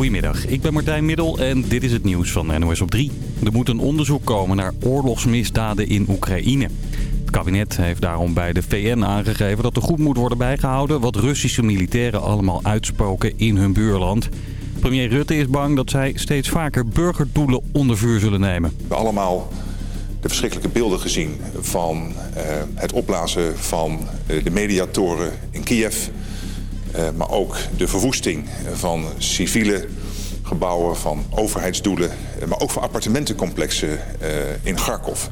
Goedemiddag, ik ben Martijn Middel en dit is het nieuws van NOS op 3. Er moet een onderzoek komen naar oorlogsmisdaden in Oekraïne. Het kabinet heeft daarom bij de VN aangegeven dat er goed moet worden bijgehouden... wat Russische militairen allemaal uitspoken in hun buurland. Premier Rutte is bang dat zij steeds vaker burgerdoelen onder vuur zullen nemen. We allemaal de verschrikkelijke beelden gezien van uh, het opblazen van uh, de mediatoren in Kiev... Uh, maar ook de verwoesting van civiele gebouwen, van overheidsdoelen... maar ook van appartementencomplexen in Kharkov.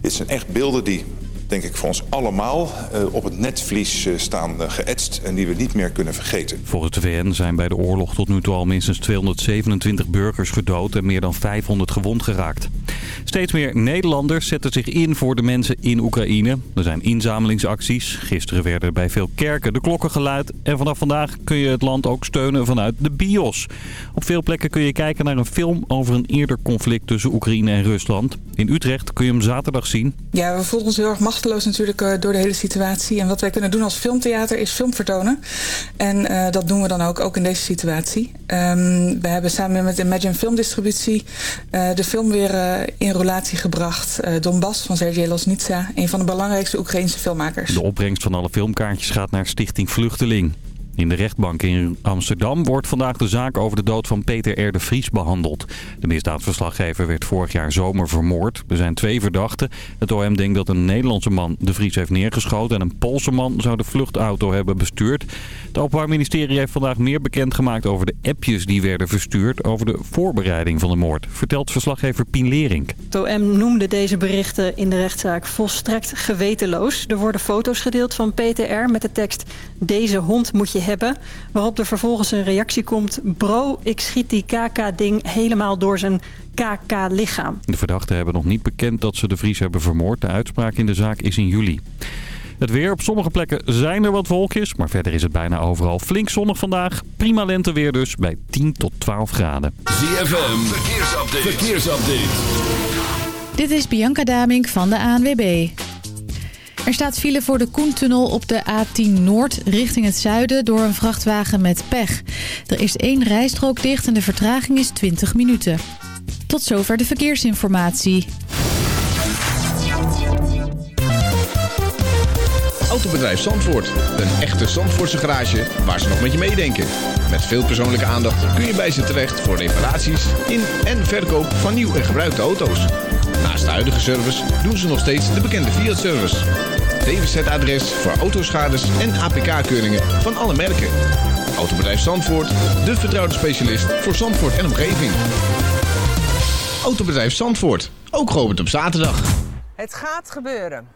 Dit zijn echt beelden die denk ik voor ons allemaal uh, op het netvlies uh, staan uh, geëtst en die we niet meer kunnen vergeten. Volgens de VN zijn bij de oorlog tot nu toe al minstens 227 burgers gedood en meer dan 500 gewond geraakt. Steeds meer Nederlanders zetten zich in voor de mensen in Oekraïne. Er zijn inzamelingsacties. Gisteren werden bij veel kerken de klokken geluid. En vanaf vandaag kun je het land ook steunen vanuit de bios. Op veel plekken kun je kijken naar een film over een eerder conflict tussen Oekraïne en Rusland. In Utrecht kun je hem zaterdag zien. Ja, we voelen ons heel erg machteloos natuurlijk uh, door de hele situatie. En wat wij kunnen doen als filmtheater is film vertonen. En uh, dat doen we dan ook, ook in deze situatie. Um, we hebben samen met Imagine Filmdistributie uh, de film weer in relatie gebracht. Donbass van Sergej Losnitsa, een van de belangrijkste Oekraïnse filmmakers. De opbrengst van alle filmkaartjes gaat naar Stichting Vluchteling. In de rechtbank in Amsterdam wordt vandaag de zaak over de dood van Peter R. de Vries behandeld. De misdaadverslaggever werd vorig jaar zomer vermoord. Er zijn twee verdachten. Het OM denkt dat een Nederlandse man de Vries heeft neergeschoten... en een Poolse man zou de vluchtauto hebben bestuurd. Het Openbaar Ministerie heeft vandaag meer bekendgemaakt over de appjes die werden verstuurd... over de voorbereiding van de moord, vertelt verslaggever Pien Lering. Het OM noemde deze berichten in de rechtszaak volstrekt gewetenloos. Er worden foto's gedeeld van Peter R. met de tekst... deze hond moet je hebben. Waarop er vervolgens een reactie komt... bro, ik schiet die KK-ding helemaal door zijn KK-lichaam. De verdachten hebben nog niet bekend dat ze de Vries hebben vermoord. De uitspraak in de zaak is in juli. Het weer. Op sommige plekken zijn er wat wolkjes. Maar verder is het bijna overal flink zonnig vandaag. Prima lenteweer dus bij 10 tot 12 graden. ZFM. Verkeersupdate. Verkeersupdate. Dit is Bianca Damink van de ANWB. Er staat file voor de Koentunnel op de A10 Noord richting het zuiden door een vrachtwagen met pech. Er is één rijstrook dicht en de vertraging is 20 minuten. Tot zover de verkeersinformatie. Autobedrijf Zandvoort. Een echte Zandvoortse garage waar ze nog met je meedenken. Met veel persoonlijke aandacht kun je bij ze terecht voor reparaties in en verkoop van nieuw en gebruikte auto's. Naast de huidige service doen ze nog steeds de bekende Fiat-service. DWZ-adres voor autoschades en APK-keuringen van alle merken. Autobedrijf Zandvoort, de vertrouwde specialist voor Zandvoort en omgeving. Autobedrijf Zandvoort, ook geopend op zaterdag. Het gaat gebeuren.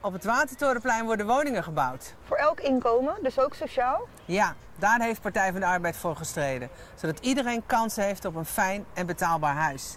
Op het Watertorenplein worden woningen gebouwd. Voor elk inkomen, dus ook sociaal? Ja, daar heeft Partij van de Arbeid voor gestreden. Zodat iedereen kans heeft op een fijn en betaalbaar huis.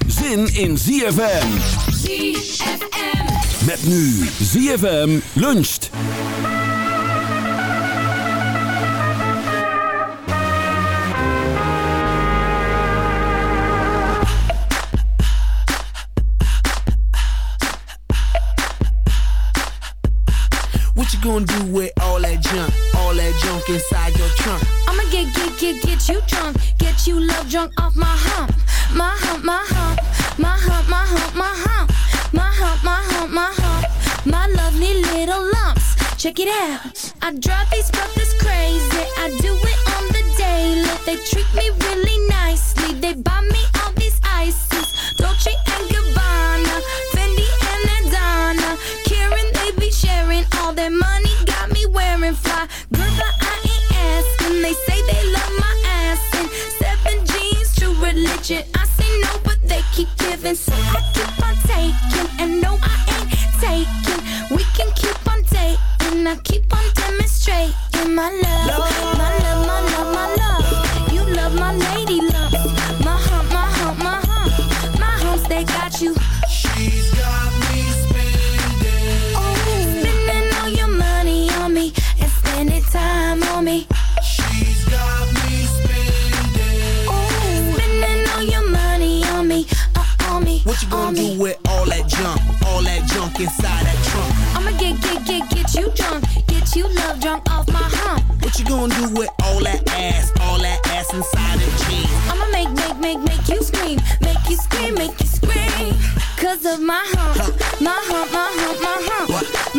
zin in ZFM. ZFM. Met nu ZFM luncht. What you gonna do with all that junk? All that junk inside your trunk? I'ma get, get, get, get you drunk. Get you love drunk off my hump. Check it out. I drive these brothers crazy. I do it on the daily. They treat me really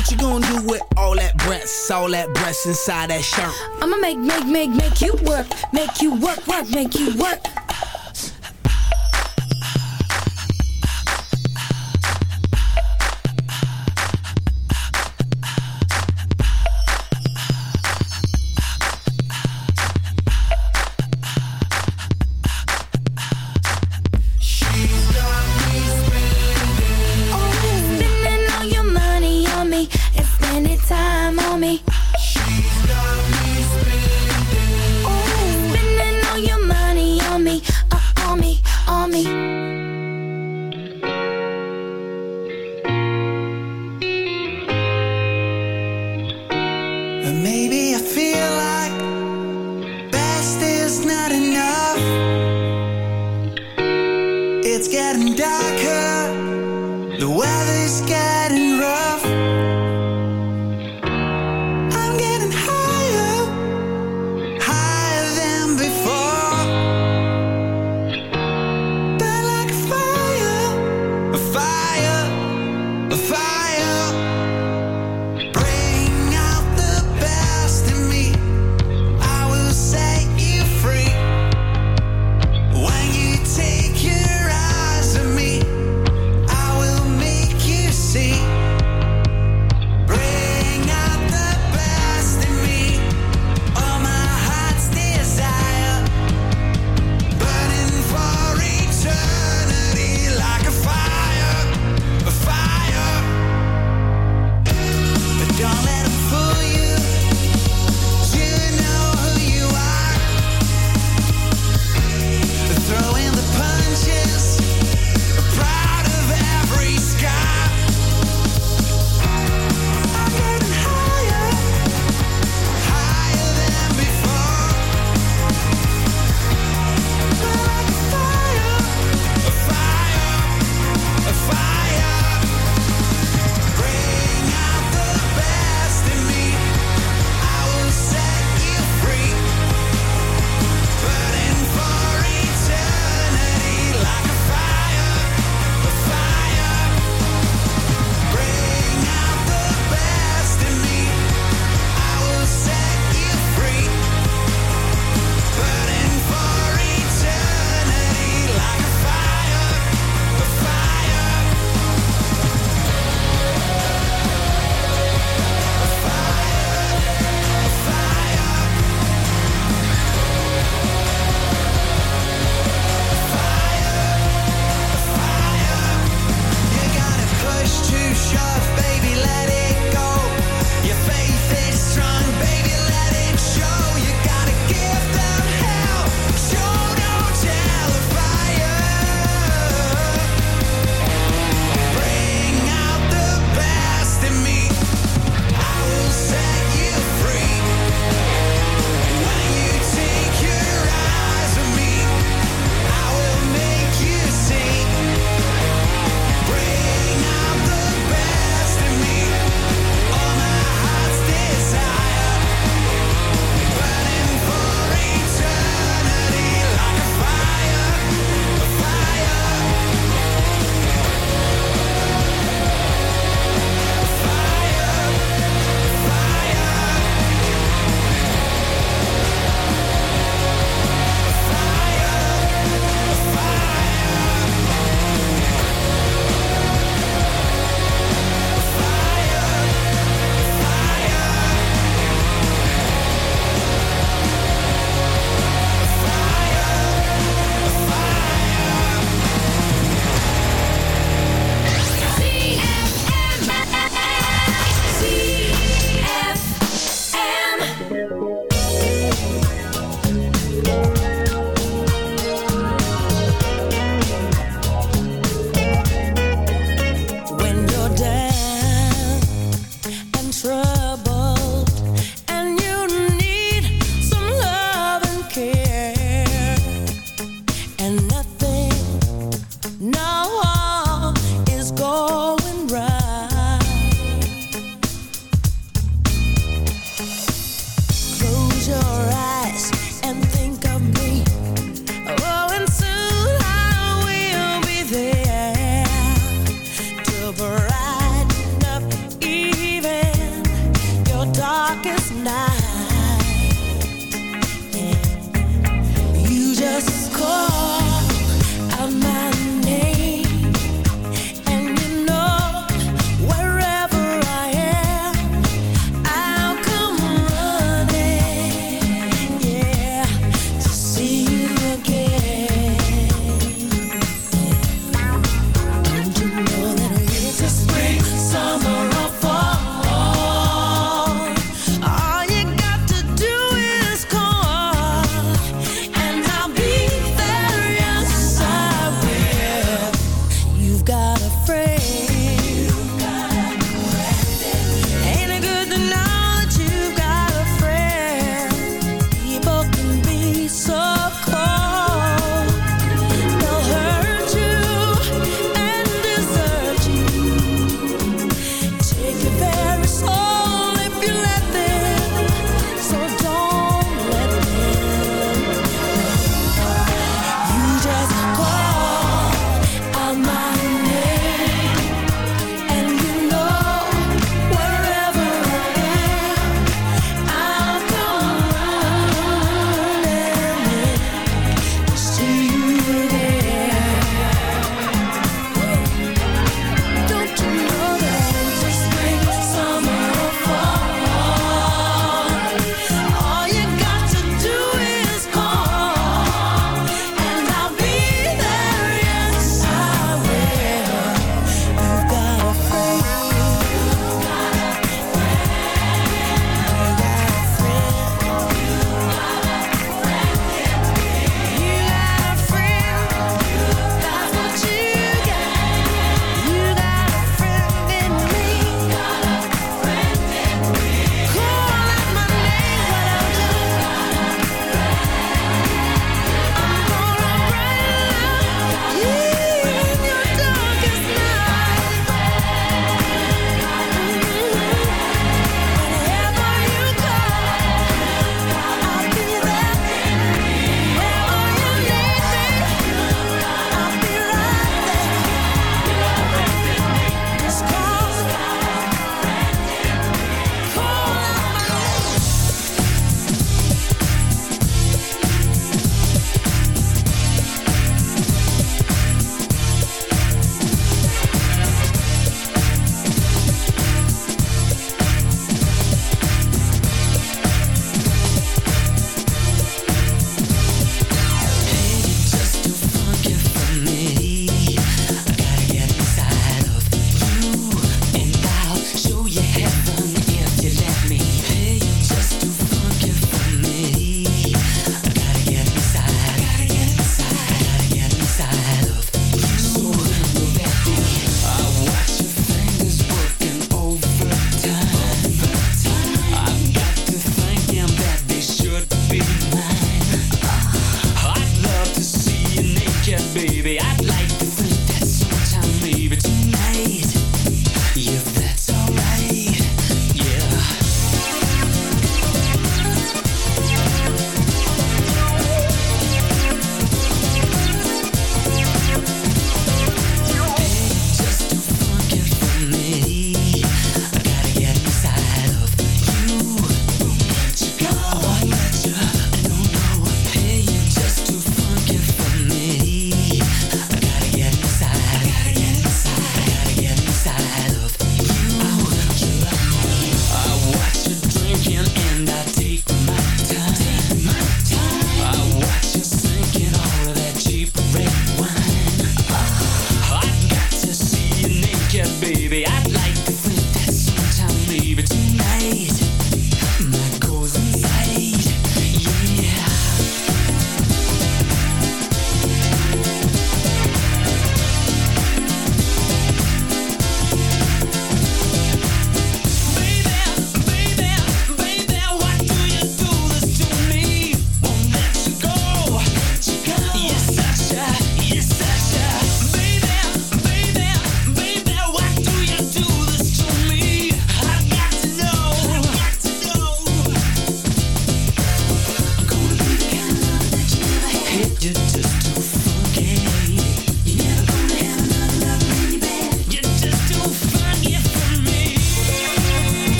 What you gonna do with all that breasts, all that breasts inside that shirt? I'ma make, make, make, make you work, make you work, work, make you work.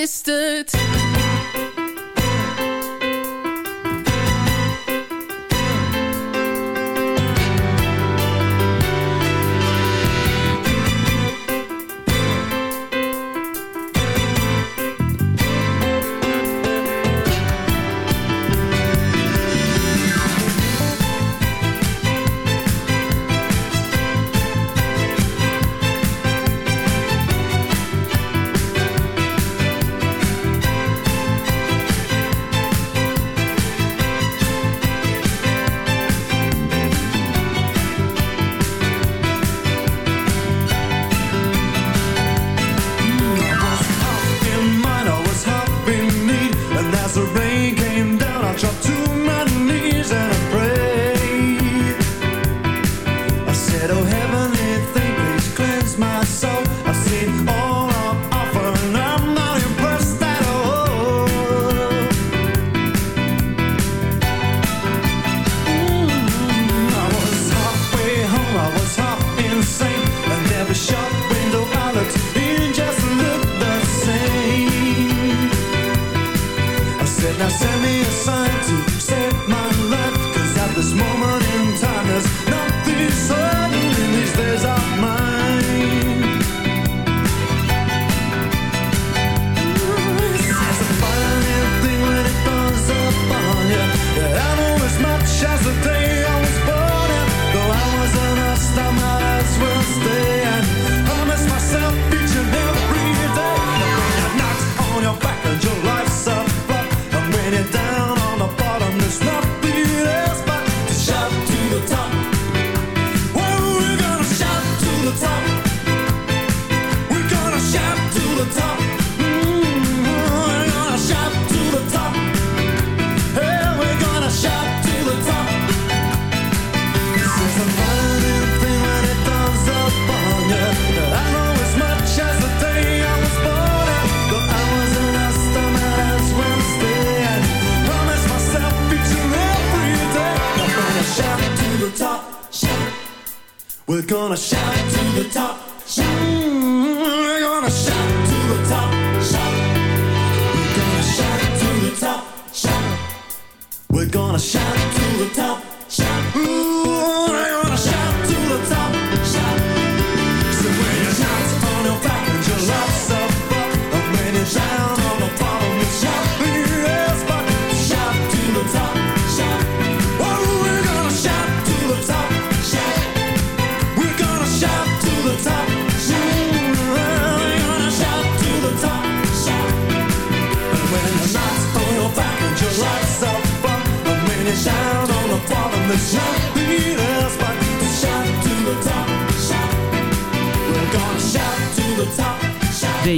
is het.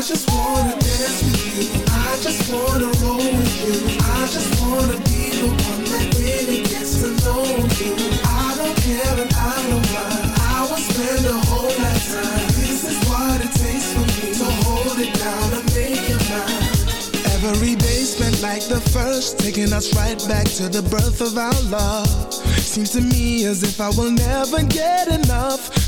I just wanna dance with you. I just wanna roll with you. I just wanna be the one that really gets to know you. I don't care and I don't mind. I will spend a whole lifetime. This is what it takes for me to hold it down and make it mine. Every day spent like the first, taking us right back to the birth of our love. Seems to me as if I will never get enough.